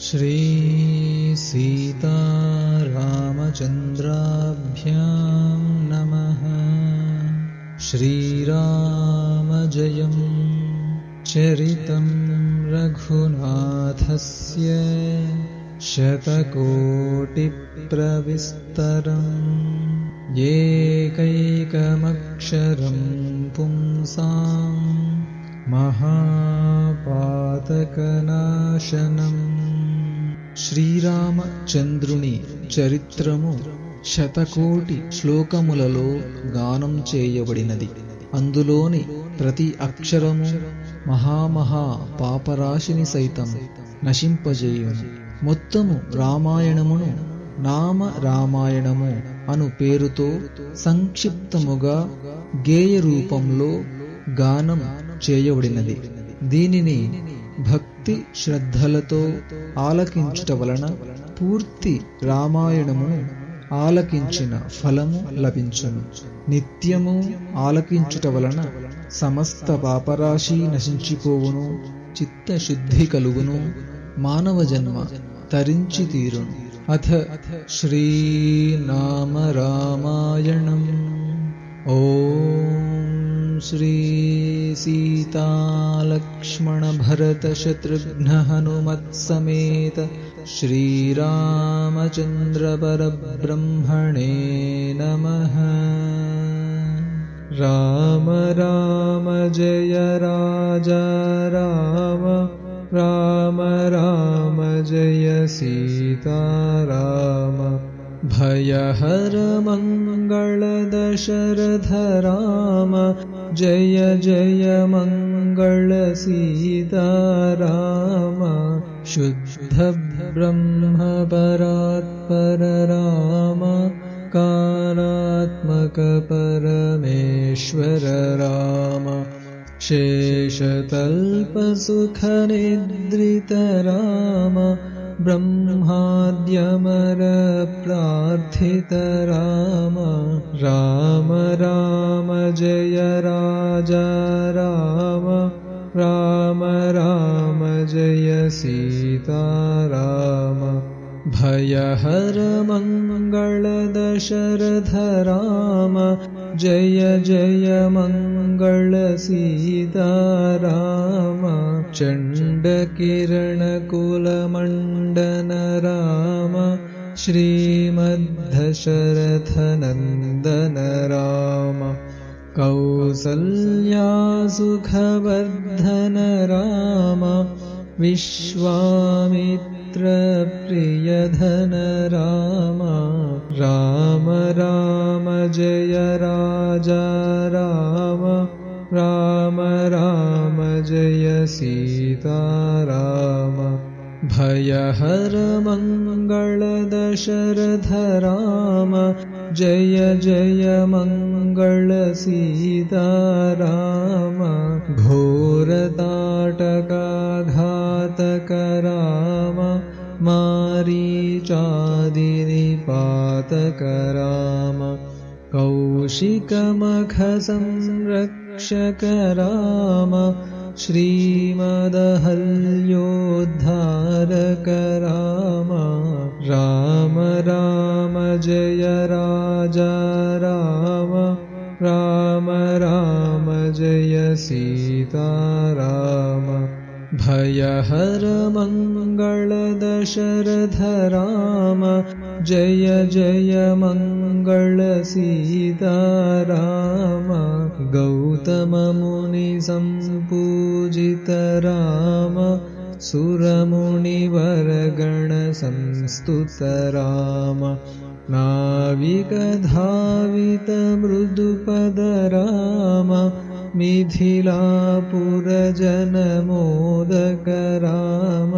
श्रीसीतारामचन्द्राभ्यां नमः। श्रीरामजयं चरितं रघुनाथस्य शतकोटिप्रविस्तरम् एकैकमक्षरं पुंसाम् महापातकनाशनम् శ్రీరామచంద్రుని చరిత్రము శతకోటి శ్లోకములలో గానం చేయబడినది. అందులోని ప్రతి అక్షరము మహామహా పాపరాశిని సైతం నశింపజేయును. మొత్తము రామాయణమును నామ రామాయణము అను పేరుతో సంక్షిప్తముగా గేయ రూపంలో గానం చేయబడినది. దీనిని భక్తి శ్రద్ధలతో ఆలకించుట వలన పూర్తి రామాయణమును ఆలకించిన ఫలము లభించును. నిత్యము ఆలకించుట వలన సమస్త పాపరాశి నశించిపోవును చిత్తశుద్ధి కలుగును మానవ జన్మ తరించి తీరును అథ శ్రీనామ రామాయణం ఓం శ్రీ सीतालक्ष्मणभरतशत्रुघ्नहनुमत्समेत श्रीरामचन्द्रपरब्रह्मणे नमः। राम राम जय राजा राम राम राम जय सीता राम भयहर मङ्गल दशरथ राम जय जय मङ्गल सीता राम शुद्ध ब्रह्म परात्पर राम परमेश्वर राम। शेषतल्पसुखनिद्रित ब्रह्माद्यमरप्रार्थित राम राम राम जय राजा राम राम राम जय सीता राम भयहर मङ्गल दशरथ राम जय जय मङ्गल सीता राम चण्डकिरणकुलमण्डन राम श्रीमद्धशरथनन्दन राम कौसल्यासुखवर्धन राम विश्वामित्रप्रियधन राम राम राम जय राजा राम राम राम जय सीता राम भयहर मङ्गल दशरथ जय जय मङ्गल सीता राम घोरताटकाघातक राम मारीचादिनिपातक राम कौशिकमखसंरक्षक राम श्रीमदहल्योद्धारक राम राम राम जय राजा राम राम राम जय सीता राम भयहर मङ्गल दशरथ राम जय जय मङ्गल सीता राम गौतममुनिसम्पूजित राम सुरमुनिवरगणसंस्तुत राम नाविकधावितमृदुपद राम मिथिलापुरजनमोदक राम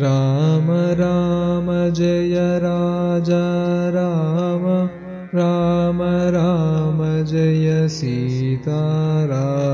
राम राम जय राजा राम। राम राम जय सीता राम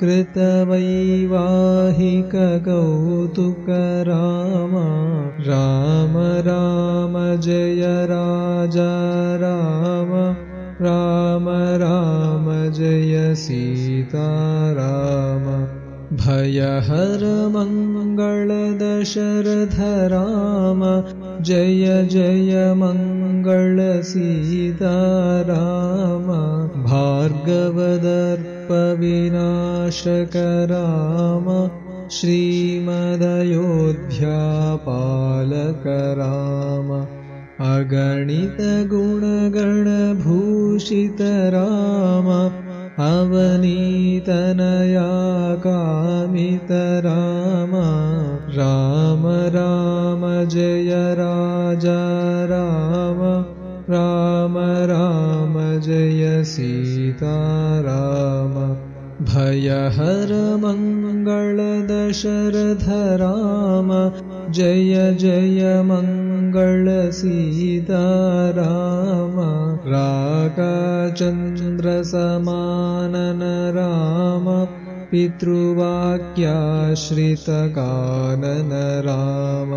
त्र्यम्बककार्मुकभञ्जक राम राम जय राजा राम। राम राम जय सीता राम भयहर मङ्गल दशरथ राम जय जय मङ्गल सीता राम भार्गवदर्पविनाशक राम श्रीमदयोध्यापालक राम राम अवनीतनया कामित राम राम राम जय राजा राम राम। राम भयहर मङ्गल दशरथ राम। जय जय मङ्गल सीता राम। रागचन्द्रसमानन राम। पितृवाक्याश्रितकानन राम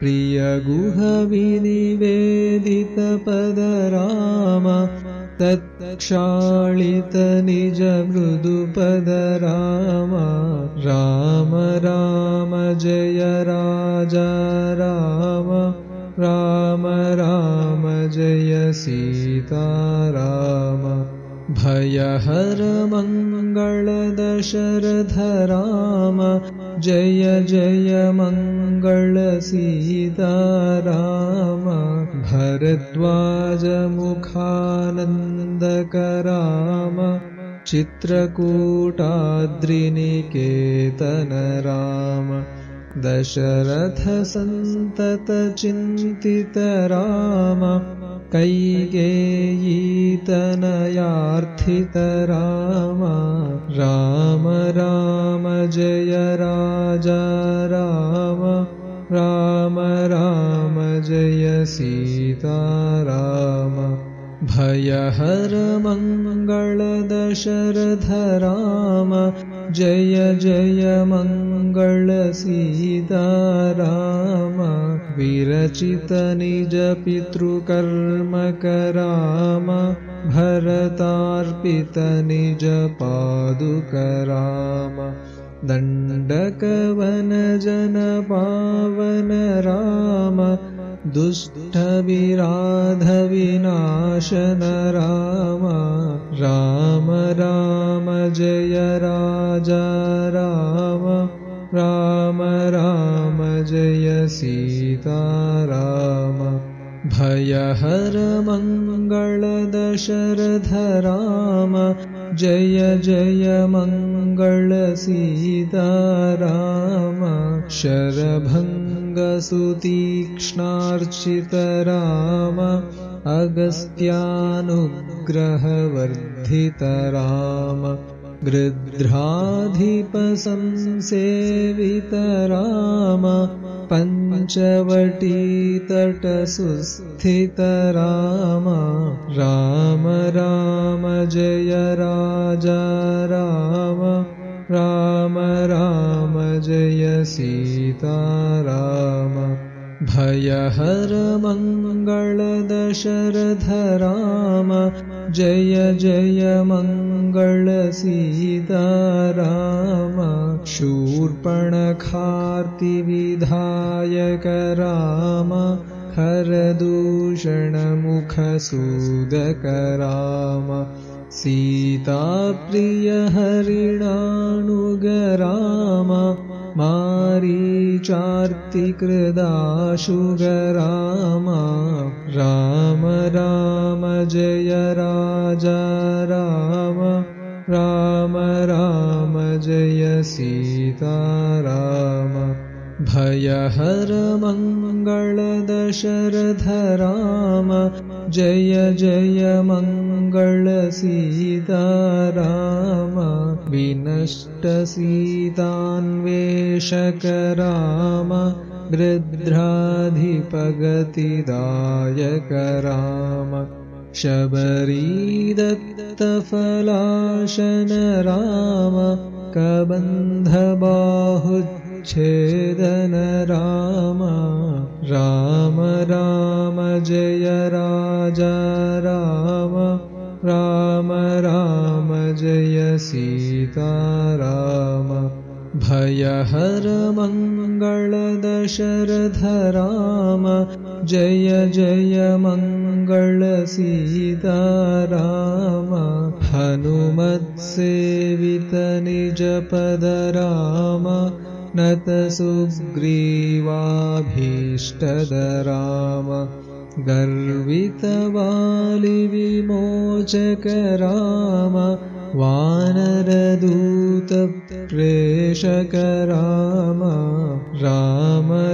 प्रियगुहविनिवेदितपद राम तत्क्षालित निज मृदुपद राम राम राम जय राजा राम। राम राम जय सीता राम भयहर मङ्गल दशरथ राम जय जय मङ्गल सीता राम भरद्वाजमुखानन्दक राम चित्रकूटाद्रिनिकेतन राम दशरथसन्ततचिन्तित राम कैकेयीतनयार्थित राम राम राम जय राजा राम राम राम जय सीता राम भयहर मङ्गल दशरथ राम। जय जय मङ्गल सीता राम विरचित निज पितृकर्मक राम भरतार्पित निज पादुक राम दण्डकवनजन पावन राम दुष्टविराधविनाशन राम राम राम जय राजा राम। राम राम जय सीता राम भयहर मङ्गल दशरथ राम। जय जय मङ्गल राम। अगस्त्यानुग्रहवर्धित राम गृध्राधिपसंसेवित राम पञ्चवटीतटसुस्थित राम राम राम जय राजा राम। राम राम जय सीता राम भयहर मङ्गल दशरथ राम। जय जय मङ्गल सीता राम। शूर्पणखार्तिविधायक राम हरदूषणमुखसूदक राम सीताप्रिय हरिणानुग राम राम जय राजा राम। राम राम जय सीता राम भयहर मङ्गल दशरथ राम। जय जय मङ्गल सीता राम विनष्ट सीतान्वेषक राम। गृध्राधिपगतिदायक राम। शबरीदत्तफलाशन राम कबन्धबाहुच्छेदन राम राम राम जय राजा राम राम राम जय सीता राम। भयहर मङ्गल दशरथ राम। जय जय मङ्गल सीता राम। हनुमत्सेवित निजपद राम नत सुग्रीवाभीष्टद राम गर्वितवालिविमोचक राम वानरदूतप्रेषक राम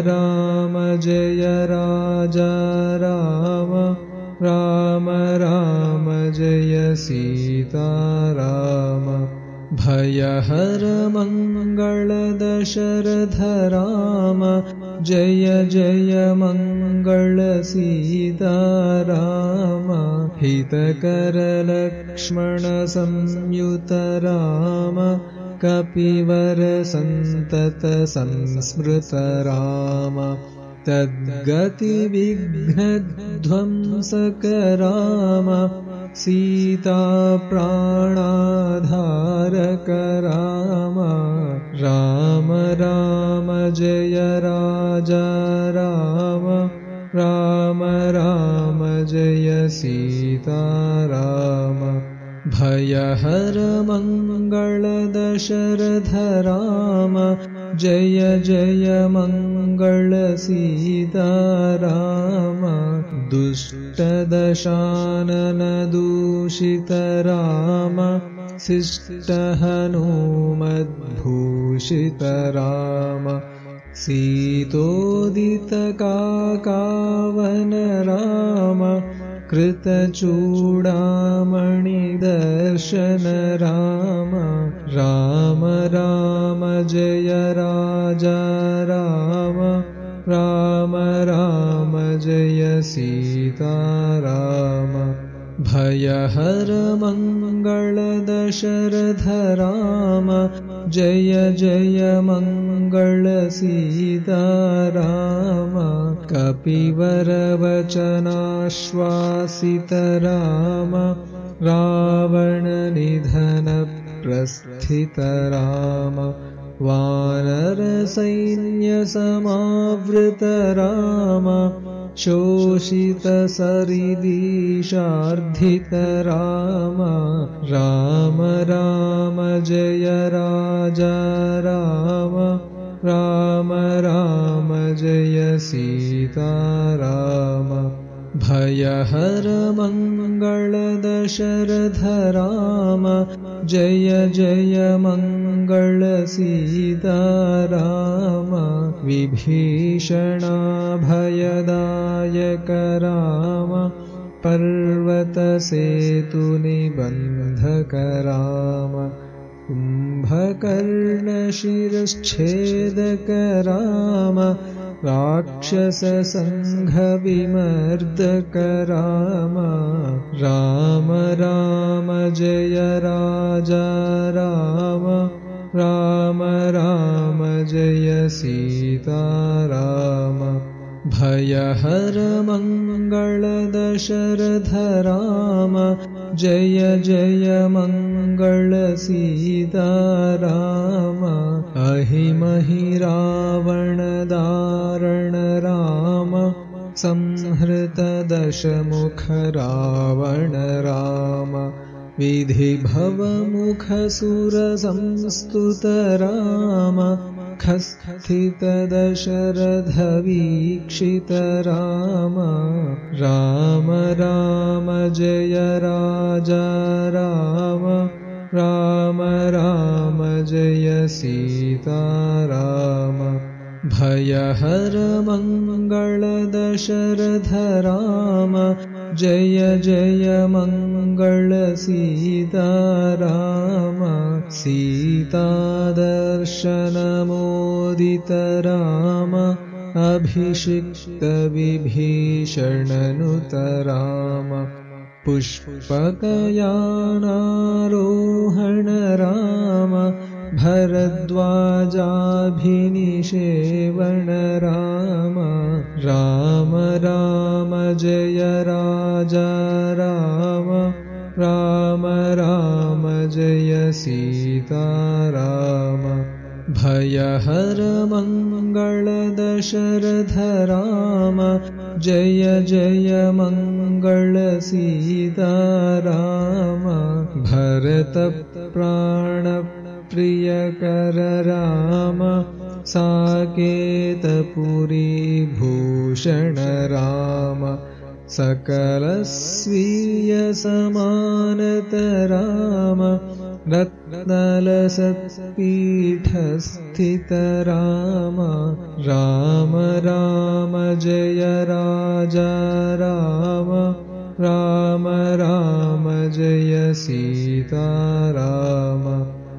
राम जय राजा राम। राम राम जय सीता राम भयहर मङ्गल दशरथ राम जय जय मङ्गल सीता राम हितकर लक्ष्मण संयुत राम कपिवर सन्तत तद्गतिविघ्नध्वंसक राम सीता प्राणाधारक राम राम राम जय राजा राम। राम राम जय सीता राम भयहर मङ्गल दशरथ राम। जय जय मङ्गल सीता राम दुष्टदशानन दूषित राम शिष्ट हनुमद्भूषित राम सीतोदितकाकावन राम कृतचूडामणिदर्शन राम राम राम जय राजा जय सीता राम भयहर मङ्गल दशरथ राम जय जय मङ्गल सीता राम कपिवरवचनाश्वासित राम रावणनिधनप्रस्थित राम वानरसैन्यसमावृत राम शोषितसरिदीशार्धित राम। राम राम जय राजा राम। राम राम जय सीता राम। भयहर मङ्गल दशरथ राम। जय जय मङ्गल सीता राम विभीषणाभयदायक राम पर्वतसेतुनिबन्धक राम कुम्भकर्णशिरश्छेदक राम राक्षससङ्घविमर्दक राम राम राम जय राजा राम राम राम जय सीता राम भयहर मङ्गल दशरथ राम। जय जय मङ्गल सीता राम अहिमहि रावणदारण राम। संहृत दशमुख रावण राम। विधिभवमुखसुरसंस्तुत राम खस्थित दशरथवीक्षित राम राम राम जय राजा राम। राम राम जय सीता राम भयहर मङ्गल दशरथ राम जय जय मङ्गल सीता राम। सीतादर्शनमोदित राम। अभिषिक्त विभीषणनुत राम। पुष्पकयानारोहण राम। भरद्वाजाभिनिषेवण राम। राम राम जय राजा राम राम राम जय सीता राम भयहर मङ्गल दशरथ राम जय जय मङ्गल सीता राम भरत प्राणप्रियकर राम साकेतपुरी भूषण राम सकलस्वीयसमानत राम रत्नलसत्पीठस्थित राम राम राम जय राजा राम राम राम जय सीता राम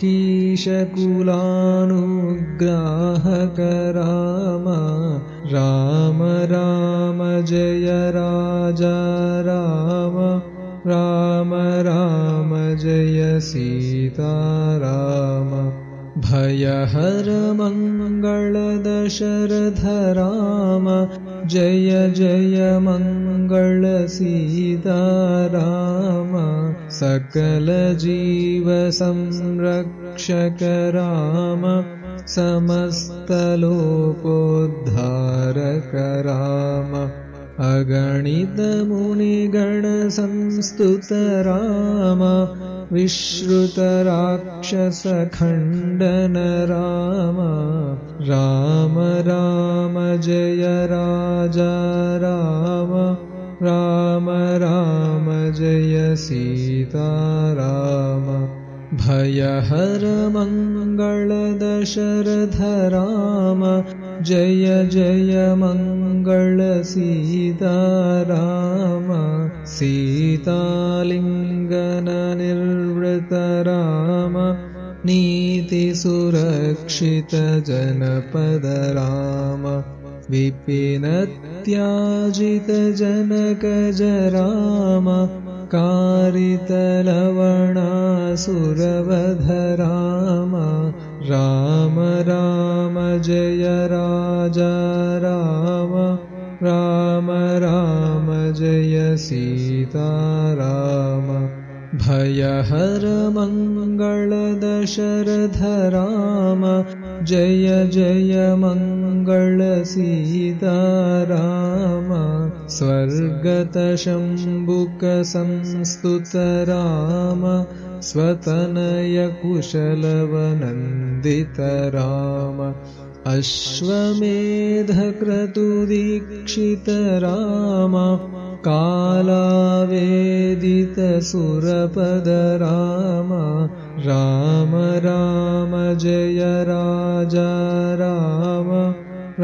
कीशकुलानुग्राहक राम राम राम जय राजा राम। राम राम जय सीता राम भयहर मङ्गल दशरथ राम जय जय मङ्गल सीता राम सकलजीवसंरक्षक राम समस्तलोकोद्धारक राम अगणितमुनिगणसंस्तुत राम विश्रुतराक्षसखण्डन राम राम राम जय राजा राम राम राम जय सीता राम भयहर मङ्गल राम। जय जय मङ्गल सीता राम सीतालिङ्गननिर्वृत राम। नीतिसुरक्षित जनपद राम विपिनत्याजित जनक राम राम जय राजा राम राम राम जय सीता राम भयहर मङ्गल दशरथ राम जय जय मङ्गल सीता राम स्वर्गतशम्बुकसंस्तुत राम स्वतनयकुशलवनन्दित राम अश्वमेधक्रतुदीक्षित राम कालावेदितसुरपद राम राम राम जय राजा राम।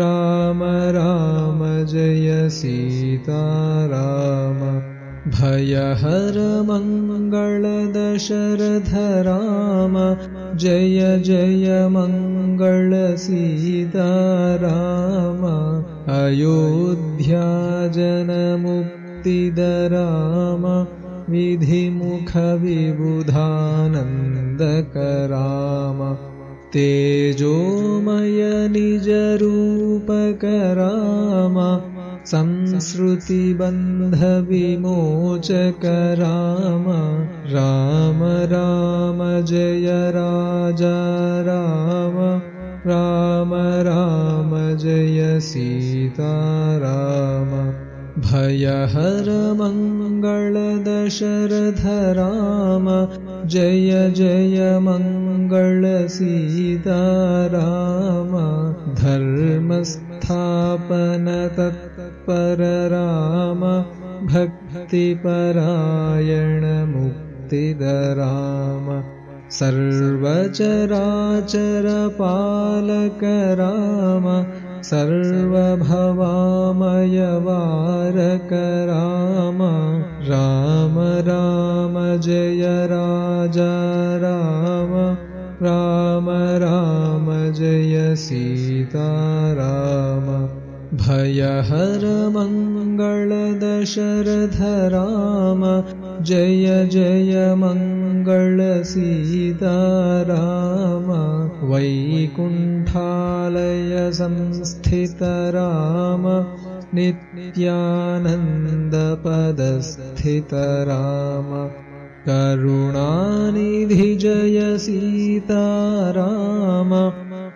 राम राम जय सीता राम। भयहर मङ्गल दशरथ राम। जय जय मङ्गल सीता राम। अयोध्या जनमुक्तिद राम विधिमुखविबुधानन्दक राम तेजोमय निजरूपक राम संसृतिबन्धविमोचक राम राम राम जय राजा राम। राम राम जय सीता राम भयहर मङ्गल दशरथ जय जय मङ्गल सीता राम धर्मस्थापन तत्पर राम भक्तिपरायण मुक्तिद राम सर्वचराचर पालक राम सर्वभवामयवारक राम राम राम जय राजा राम। राम राम जय सीता राम भयहर मङ्गल दशरथ राम जय जय मङ्गल सीता राम वैकुण्ठालय संस्थित राम नित्यानन्दपदस्थित राम करुणानिधि जय सीता राम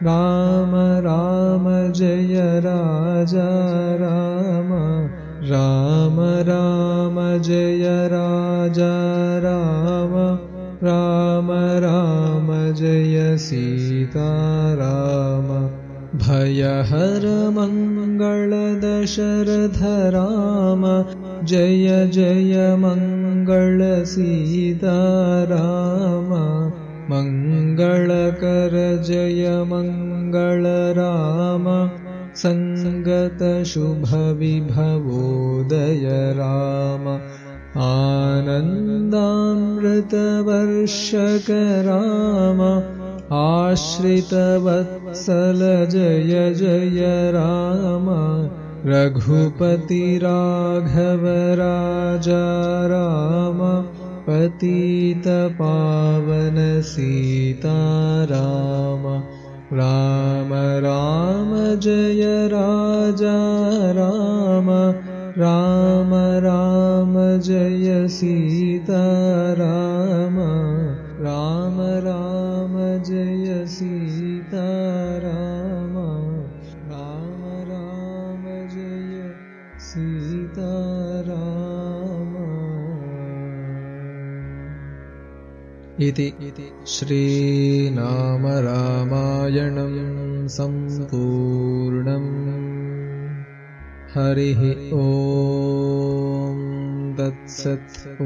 राम जय राजा राम राम राम जय राजा राम राम राम जय सीता राम भयहर मङ्गल दशरथ राम। जय जय मङ्गल सीता राम मङ्गलकर जय मङ्गल राम। सङ्गतशुभविभवोदय राम। आनन्दामृतवर्षक राम आश्रितवत्सल जय जय राम रघुपति राघव राजा राम पतित पावन सीता राम राम राम जय राजा राम राम राम जय सीता इति श्रीनाम रामायणं सम्पूर्णम् हरिः ॐ तत्सत् ओ